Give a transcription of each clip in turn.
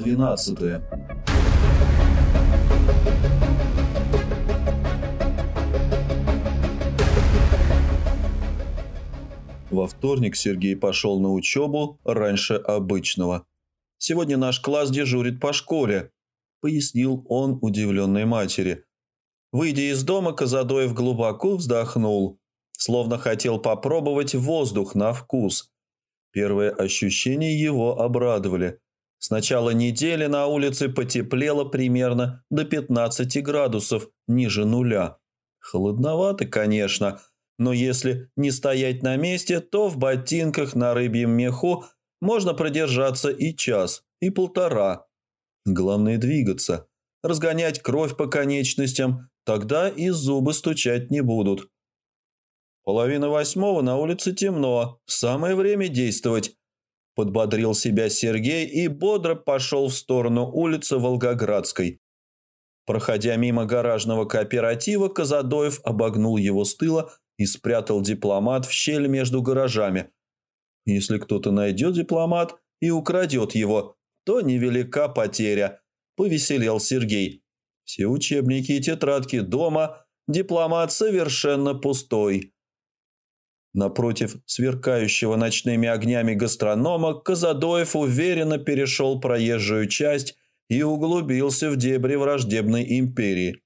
12. Во вторник Сергей пошел на учебу раньше обычного. «Сегодня наш класс дежурит по школе», — пояснил он удивленной матери. Выйдя из дома, Казадоев глубоко вздохнул, словно хотел попробовать воздух на вкус. Первые ощущения его обрадовали. С начала недели на улице потеплело примерно до 15 градусов ниже нуля. Холодновато, конечно, но если не стоять на месте, то в ботинках на рыбьем меху можно продержаться и час, и полтора. Главное двигаться, разгонять кровь по конечностям, тогда и зубы стучать не будут. Половина восьмого на улице темно, самое время действовать. Подбодрил себя Сергей и бодро пошел в сторону улицы Волгоградской. Проходя мимо гаражного кооператива, Казадоев обогнул его с тыла и спрятал дипломат в щель между гаражами. Если кто-то найдет дипломат и украдет его, то невелика потеря, повеселел Сергей. Все учебники и тетрадки дома, дипломат совершенно пустой. Напротив сверкающего ночными огнями гастронома Казадоев уверенно перешел проезжую часть и углубился в дебри враждебной империи.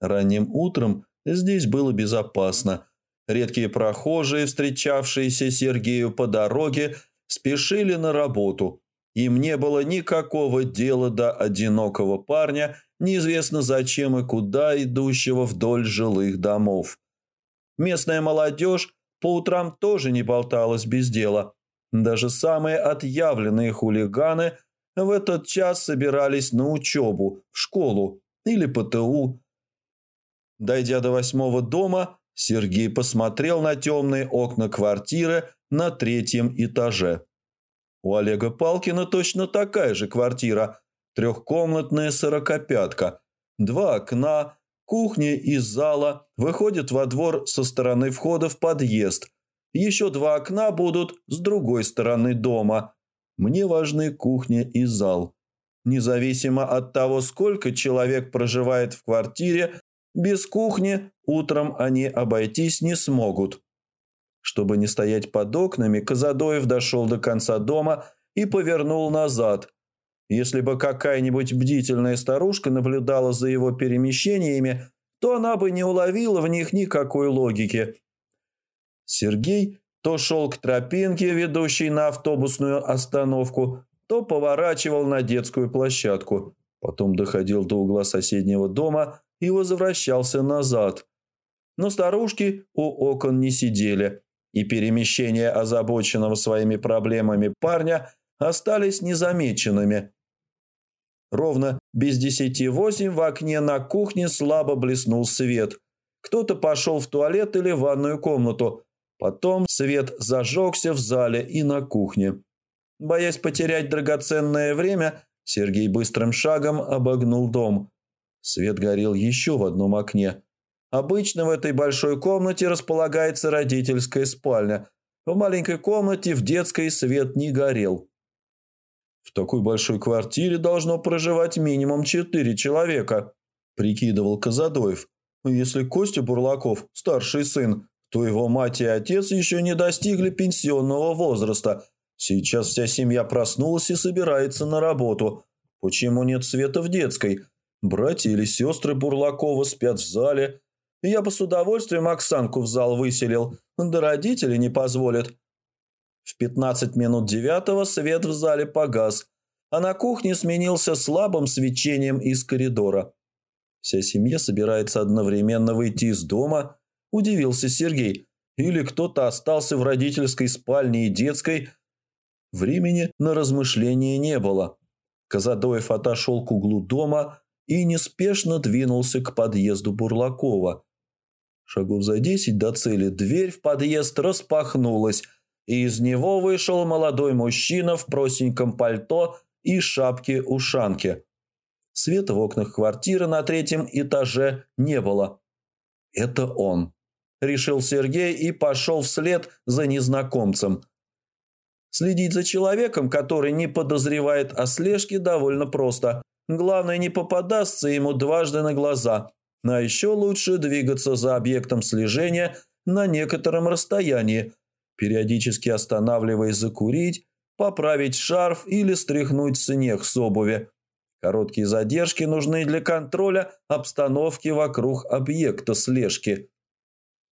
Ранним утром здесь было безопасно – Редкие прохожие, встречавшиеся Сергею по дороге, спешили на работу. Им не было никакого дела до одинокого парня, неизвестно зачем и куда идущего вдоль жилых домов. Местная молодежь по утрам тоже не болталась без дела. Даже самые отъявленные хулиганы в этот час собирались на учебу, в школу или ПТУ. Дойдя до восьмого дома, Сергей посмотрел на темные окна квартиры на третьем этаже. У Олега Палкина точно такая же квартира. Трехкомнатная сорокопятка. Два окна, кухня из зала выходят во двор со стороны входа в подъезд. Еще два окна будут с другой стороны дома. Мне важны кухня и зал. Независимо от того, сколько человек проживает в квартире, без кухни утром они обойтись не смогут. Чтобы не стоять под окнами, Казадоев дошел до конца дома и повернул назад. Если бы какая-нибудь бдительная старушка наблюдала за его перемещениями, то она бы не уловила в них никакой логики. Сергей то шел к тропинке, ведущей на автобусную остановку, то поворачивал на детскую площадку. Потом доходил до угла соседнего дома и возвращался назад. Но старушки у окон не сидели, и перемещения озабоченного своими проблемами парня остались незамеченными. Ровно без десяти восемь в окне на кухне слабо блеснул свет. Кто-то пошел в туалет или в ванную комнату. Потом свет зажегся в зале и на кухне. Боясь потерять драгоценное время, Сергей быстрым шагом обогнул дом – Свет горел еще в одном окне. Обычно в этой большой комнате располагается родительская спальня. В маленькой комнате в детской свет не горел. В такой большой квартире должно проживать минимум четыре человека, прикидывал Казадоев. Если Костя Бурлаков, старший сын, то его мать и отец еще не достигли пенсионного возраста. Сейчас вся семья проснулась и собирается на работу. Почему нет света в детской? Братья или сестры Бурлакова спят в зале. Я бы с удовольствием Оксанку в зал выселил, да родители не позволят. В пятнадцать минут девятого свет в зале погас, а на кухне сменился слабым свечением из коридора. Вся семья собирается одновременно выйти из дома, удивился Сергей. Или кто-то остался в родительской спальне и детской. Времени на размышления не было. Казадоев отошел к углу дома, и неспешно двинулся к подъезду Бурлакова. Шагов за десять до цели дверь в подъезд распахнулась, и из него вышел молодой мужчина в простеньком пальто и шапке-ушанке. Света в окнах квартиры на третьем этаже не было. «Это он», – решил Сергей и пошел вслед за незнакомцем. Следить за человеком, который не подозревает о слежке, довольно просто. Главное, не попадаться ему дважды на глаза. А еще лучше двигаться за объектом слежения на некотором расстоянии, периодически останавливаясь закурить, поправить шарф или стряхнуть снег с обуви. Короткие задержки нужны для контроля обстановки вокруг объекта слежки.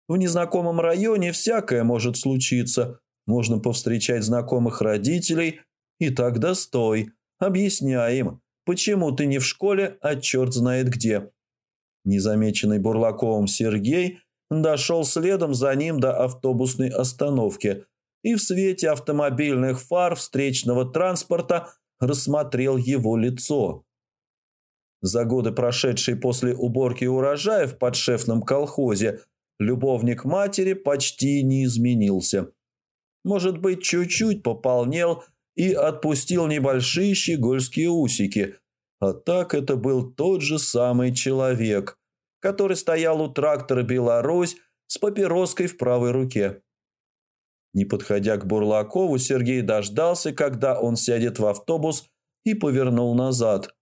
В незнакомом районе всякое может случиться. Можно повстречать знакомых родителей, и тогда стой, объясняй им, почему ты не в школе, а черт знает где. Незамеченный Бурлаковым Сергей дошел следом за ним до автобусной остановки и в свете автомобильных фар встречного транспорта рассмотрел его лицо. За годы, прошедшие после уборки урожая в подшефном колхозе, любовник матери почти не изменился. Может быть, чуть-чуть пополнел и отпустил небольшие щегольские усики, а так это был тот же самый человек, который стоял у трактора «Беларусь» с папироской в правой руке. Не подходя к Бурлакову, Сергей дождался, когда он сядет в автобус и повернул назад.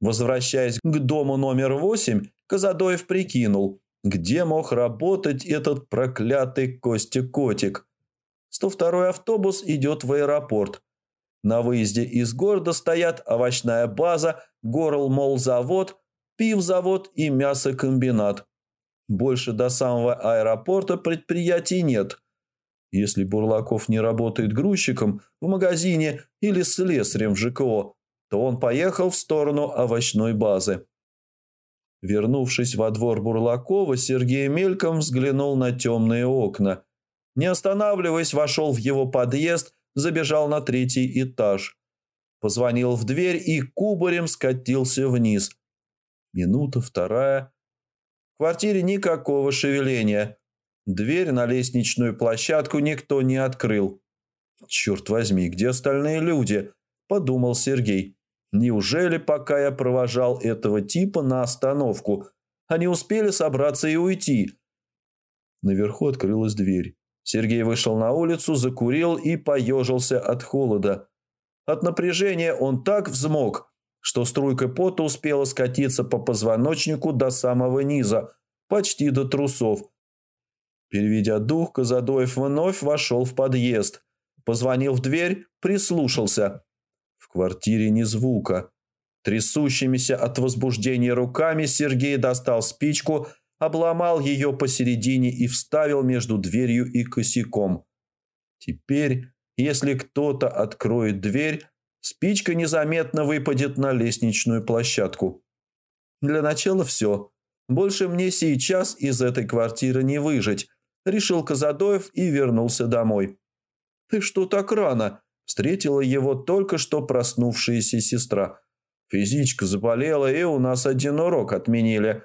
Возвращаясь к дому номер восемь, Казадоев прикинул, где мог работать этот проклятый Костя-котик. 102-й автобус идет в аэропорт. На выезде из города стоят овощная база, горл-мол-завод, пивзавод и мясокомбинат. Больше до самого аэропорта предприятий нет. Если Бурлаков не работает грузчиком в магазине или слесарем в ЖКО, то он поехал в сторону овощной базы. Вернувшись во двор Бурлакова, Сергей мельком взглянул на темные окна. Не останавливаясь, вошел в его подъезд, забежал на третий этаж. Позвонил в дверь и кубарем скатился вниз. Минута, вторая. В квартире никакого шевеления. Дверь на лестничную площадку никто не открыл. «Черт возьми, где остальные люди?» – подумал Сергей. «Неужели, пока я провожал этого типа на остановку, они успели собраться и уйти?» Наверху открылась дверь. Сергей вышел на улицу, закурил и поежился от холода. От напряжения он так взмок, что струйка пота успела скатиться по позвоночнику до самого низа, почти до трусов – Переведя дух, Казадоев вновь вошел в подъезд. Позвонил в дверь, прислушался. В квартире ни звука. Трясущимися от возбуждения руками Сергей достал спичку, обломал ее посередине и вставил между дверью и косяком. Теперь, если кто-то откроет дверь, спичка незаметно выпадет на лестничную площадку. Для начала все. Больше мне сейчас из этой квартиры не выжить решил Казадоев и вернулся домой. «Ты что так рано?» – встретила его только что проснувшаяся сестра. «Физичка заболела, и у нас один урок отменили».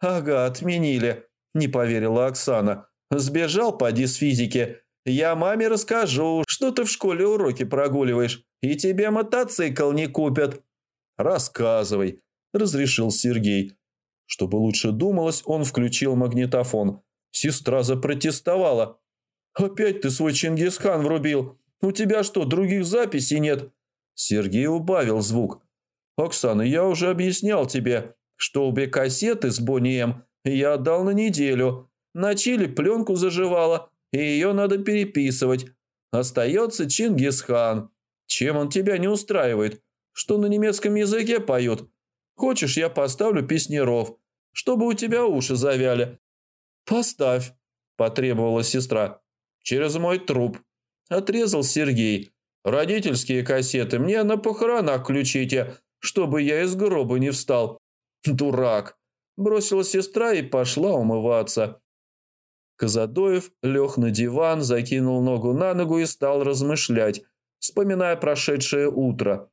«Ага, отменили», – не поверила Оксана. «Сбежал, поди с физики. Я маме расскажу, что ты в школе уроки прогуливаешь, и тебе мотоцикл не купят». «Рассказывай», – разрешил Сергей. Чтобы лучше думалось, он включил магнитофон – Сестра запротестовала. «Опять ты свой Чингисхан врубил. У тебя что, других записей нет?» Сергей убавил звук. «Оксана, я уже объяснял тебе, что обе кассеты с Бонием я отдал на неделю. На Чили пленку заживала, и ее надо переписывать. Остается Чингисхан. Чем он тебя не устраивает? Что на немецком языке поют? Хочешь, я поставлю песнеров, чтобы у тебя уши завяли, «Поставь», – потребовала сестра. «Через мой труп». Отрезал Сергей. «Родительские кассеты мне на похоронах включите, чтобы я из гроба не встал». «Дурак!» – бросила сестра и пошла умываться. Казадоев лег на диван, закинул ногу на ногу и стал размышлять, вспоминая прошедшее утро.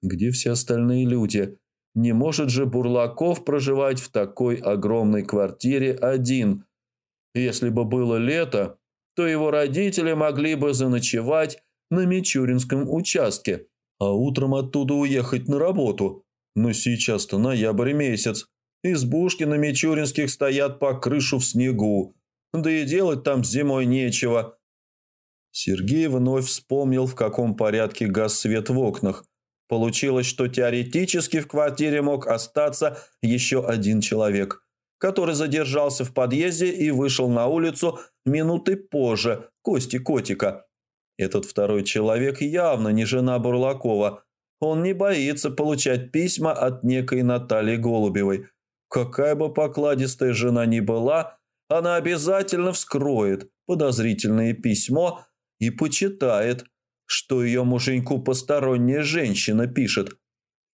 Где все остальные люди? Не может же Бурлаков проживать в такой огромной квартире один. Если бы было лето, то его родители могли бы заночевать на Мичуринском участке, а утром оттуда уехать на работу. Но сейчас-то ноябрь месяц. Избушки на Мичуринских стоят по крышу в снегу. Да и делать там зимой нечего. Сергей вновь вспомнил, в каком порядке газ свет в окнах. Получилось, что теоретически в квартире мог остаться еще один человек, который задержался в подъезде и вышел на улицу минуты позже Кости Котика. Этот второй человек явно не жена Бурлакова. Он не боится получать письма от некой Натальи Голубевой. Какая бы покладистая жена ни была, она обязательно вскроет подозрительное письмо и почитает, что ее муженьку посторонняя женщина пишет.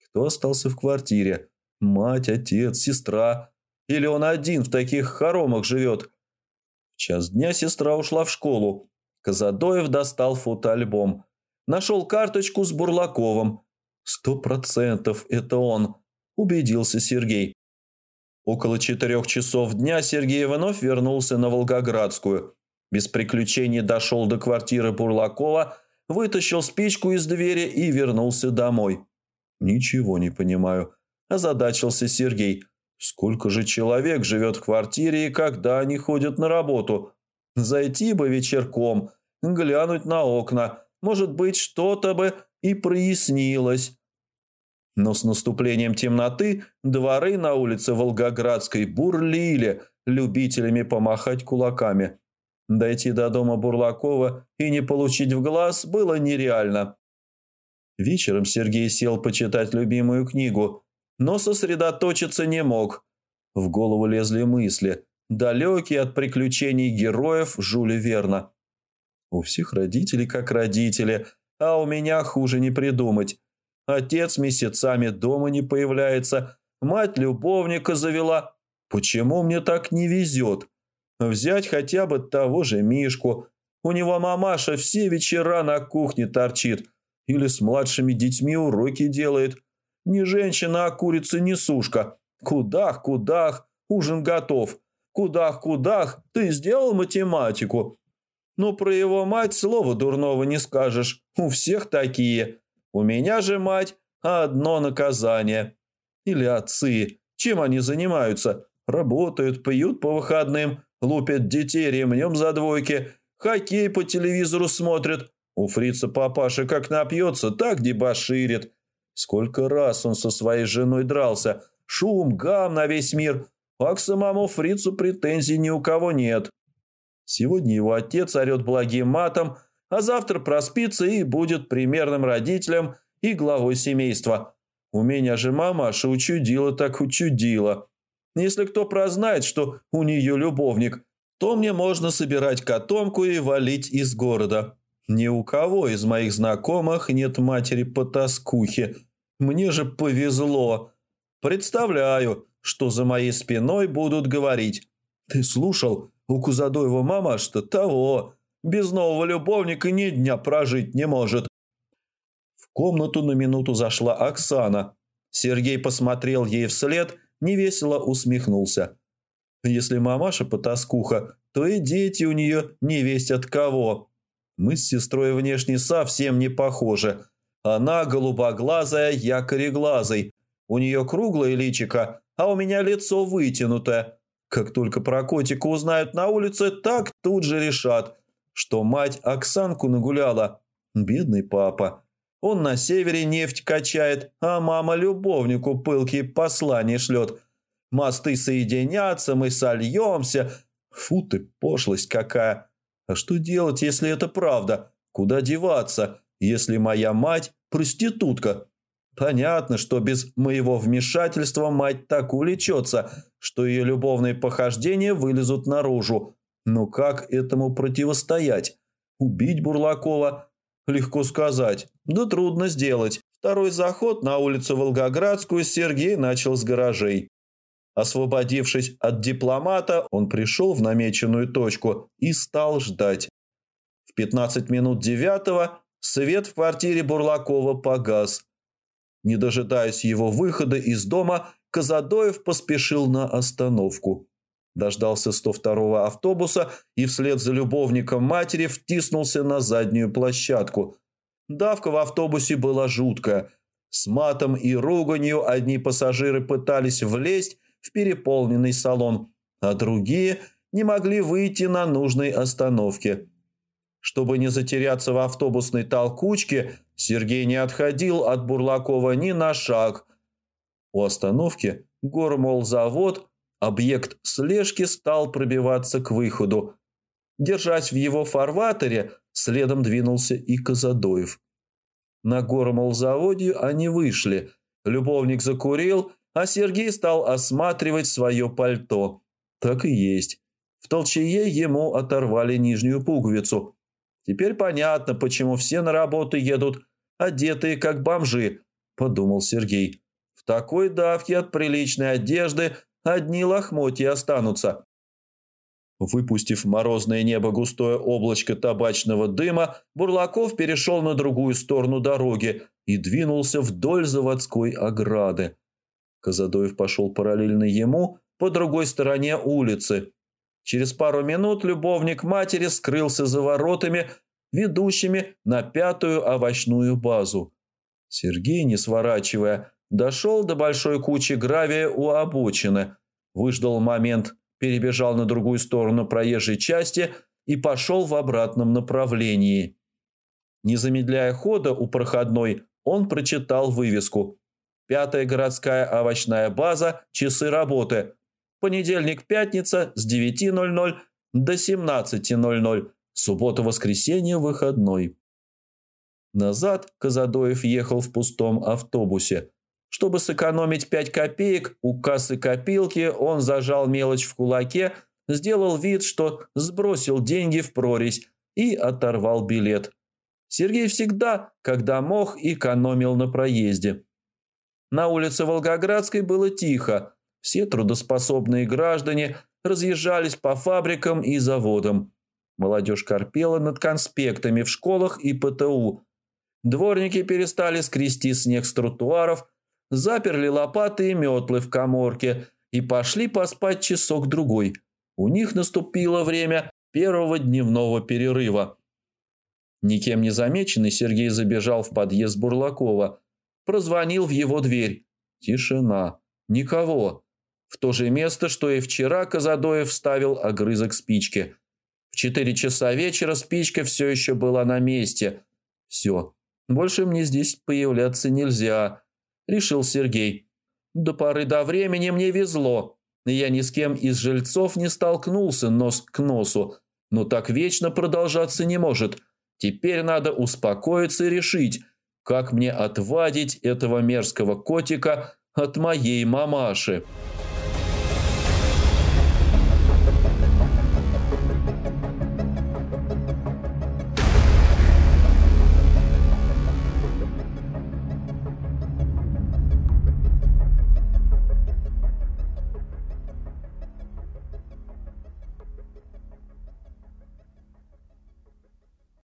Кто остался в квартире? Мать, отец, сестра. Или он один в таких хоромах живет? В час дня сестра ушла в школу. Казадоев достал фотоальбом. Нашел карточку с Бурлаковым. Сто процентов это он, убедился Сергей. Около четырех часов дня Сергей вновь вернулся на Волгоградскую. Без приключений дошел до квартиры Бурлакова, вытащил спичку из двери и вернулся домой. «Ничего не понимаю», – озадачился Сергей. «Сколько же человек живет в квартире и когда они ходят на работу? Зайти бы вечерком, глянуть на окна, может быть, что-то бы и прояснилось». Но с наступлением темноты дворы на улице Волгоградской бурлили любителями помахать кулаками. Дойти до дома Бурлакова и не получить в глаз было нереально. Вечером Сергей сел почитать любимую книгу, но сосредоточиться не мог. В голову лезли мысли, далекие от приключений героев Жюля Верна. У всех родителей как родители, а у меня хуже не придумать. Отец месяцами дома не появляется, мать любовника завела. Почему мне так не везет? Взять хотя бы того же Мишку. У него мамаша все вечера на кухне торчит. Или с младшими детьми уроки делает. Не женщина, а курица-несушка. Кудах, кудах, ужин готов. Кудах, кудах, ты сделал математику. Но про его мать слова дурного не скажешь. У всех такие. У меня же мать одно наказание. Или отцы. Чем они занимаются? Работают, пьют по выходным, лупят детей ремнем за двойки, хоккей по телевизору смотрят. У фрица папаша как напьется, так дебоширит. Сколько раз он со своей женой дрался. Шум, гам на весь мир. А к самому фрицу претензий ни у кого нет. Сегодня его отец орет благим матом – а завтра проспится и будет примерным родителем и главой семейства. У меня же мамаша учудила так учудила. Если кто прознает, что у нее любовник, то мне можно собирать котомку и валить из города. Ни у кого из моих знакомых нет матери по тоскухе. Мне же повезло. Представляю, что за моей спиной будут говорить. Ты слушал, у Кузадоева мамаш-то того, без нового любовника ни дня прожить не может. В комнату на минуту зашла Оксана. Сергей посмотрел ей вслед, невесело усмехнулся. Если мамаша потаскуха, то и дети у нее не весть от кого. Мы с сестрой внешне совсем не похожи. Она голубоглазая, я кореглазый. У нее круглое личико, а у меня лицо вытянутое. Как только про котика узнают на улице, так тут же решат, что мать Оксанку нагуляла. Бедный папа. Он на севере нефть качает, а мама любовнику пылкие послания шлет. Мосты соединятся, мы сольемся. Фу ты, пошлость какая. А что делать, если это правда? Куда деваться, если моя мать проститутка? Понятно, что без моего вмешательства мать так улечется, что ее любовные похождения вылезут наружу. Но как этому противостоять? Убить Бурлакова? Легко сказать, да трудно сделать. Второй заход на улицу Волгоградскую Сергей начал с гаражей. Освободившись от дипломата, он пришел в намеченную точку и стал ждать. В 15 минут девятого свет в квартире Бурлакова погас. Не дожидаясь его выхода из дома, Казадоев поспешил на остановку. Дождался 102-го автобуса и вслед за любовником матери втиснулся на заднюю площадку. Давка в автобусе была жуткая. С матом и руганью одни пассажиры пытались влезть в переполненный салон, а другие не могли выйти на нужной остановке. Чтобы не затеряться в автобусной толкучке, Сергей не отходил от Бурлакова ни на шаг. У остановки Гормол-завод, объект слежки стал пробиваться к выходу. Держась в его фарватере, следом двинулся и Казадоев. На Гормол-заводе они вышли. Любовник закурил, а Сергей стал осматривать свое пальто. Так и есть. В толчее ему оторвали нижнюю пуговицу. Теперь понятно, почему все на работу едут, одетые как бомжи, подумал Сергей. В такой давке от приличной одежды одни лохмотья останутся. Выпустив морозное небо густое облачко табачного дыма, Бурлаков перешел на другую сторону дороги и двинулся вдоль заводской ограды. Казадоев пошел параллельно ему по другой стороне улицы. Через пару минут любовник матери скрылся за воротами, ведущими на пятую овощную базу. Сергей, не сворачивая, дошел до большой кучи гравия у обочины, выждал момент, перебежал на другую сторону проезжей части и пошел в обратном направлении. Не замедляя хода у проходной, он прочитал вывеску «Пятая городская овощная база. Часы работы. Понедельник-пятница с 9.00 до 17.00. Суббота-воскресенье выходной. Назад Казадоев ехал в пустом автобусе. Чтобы сэкономить 5 копеек, у кассы копилки он зажал мелочь в кулаке, сделал вид, что сбросил деньги в прорезь и оторвал билет. Сергей всегда, когда мог, экономил на проезде. На улице Волгоградской было тихо. Все трудоспособные граждане разъезжались по фабрикам и заводам. Молодежь корпела над конспектами в школах и ПТУ. Дворники перестали скрести снег с тротуаров, заперли лопаты и метлы в коморке и пошли поспать часок-другой. У них наступило время первого дневного перерыва. Никем не замеченный Сергей забежал в подъезд Бурлакова. Прозвонил в его дверь. Тишина. Никого. В то же место, что и вчера, Казадоев вставил огрызок спички. В четыре часа вечера спичка все еще была на месте. Все. Больше мне здесь появляться нельзя, решил Сергей. До поры до времени мне везло. Я ни с кем из жильцов не столкнулся нос к носу. Но так вечно продолжаться не может. Теперь надо успокоиться и решить, как мне отвадить этого мерзкого котика от моей мамаши».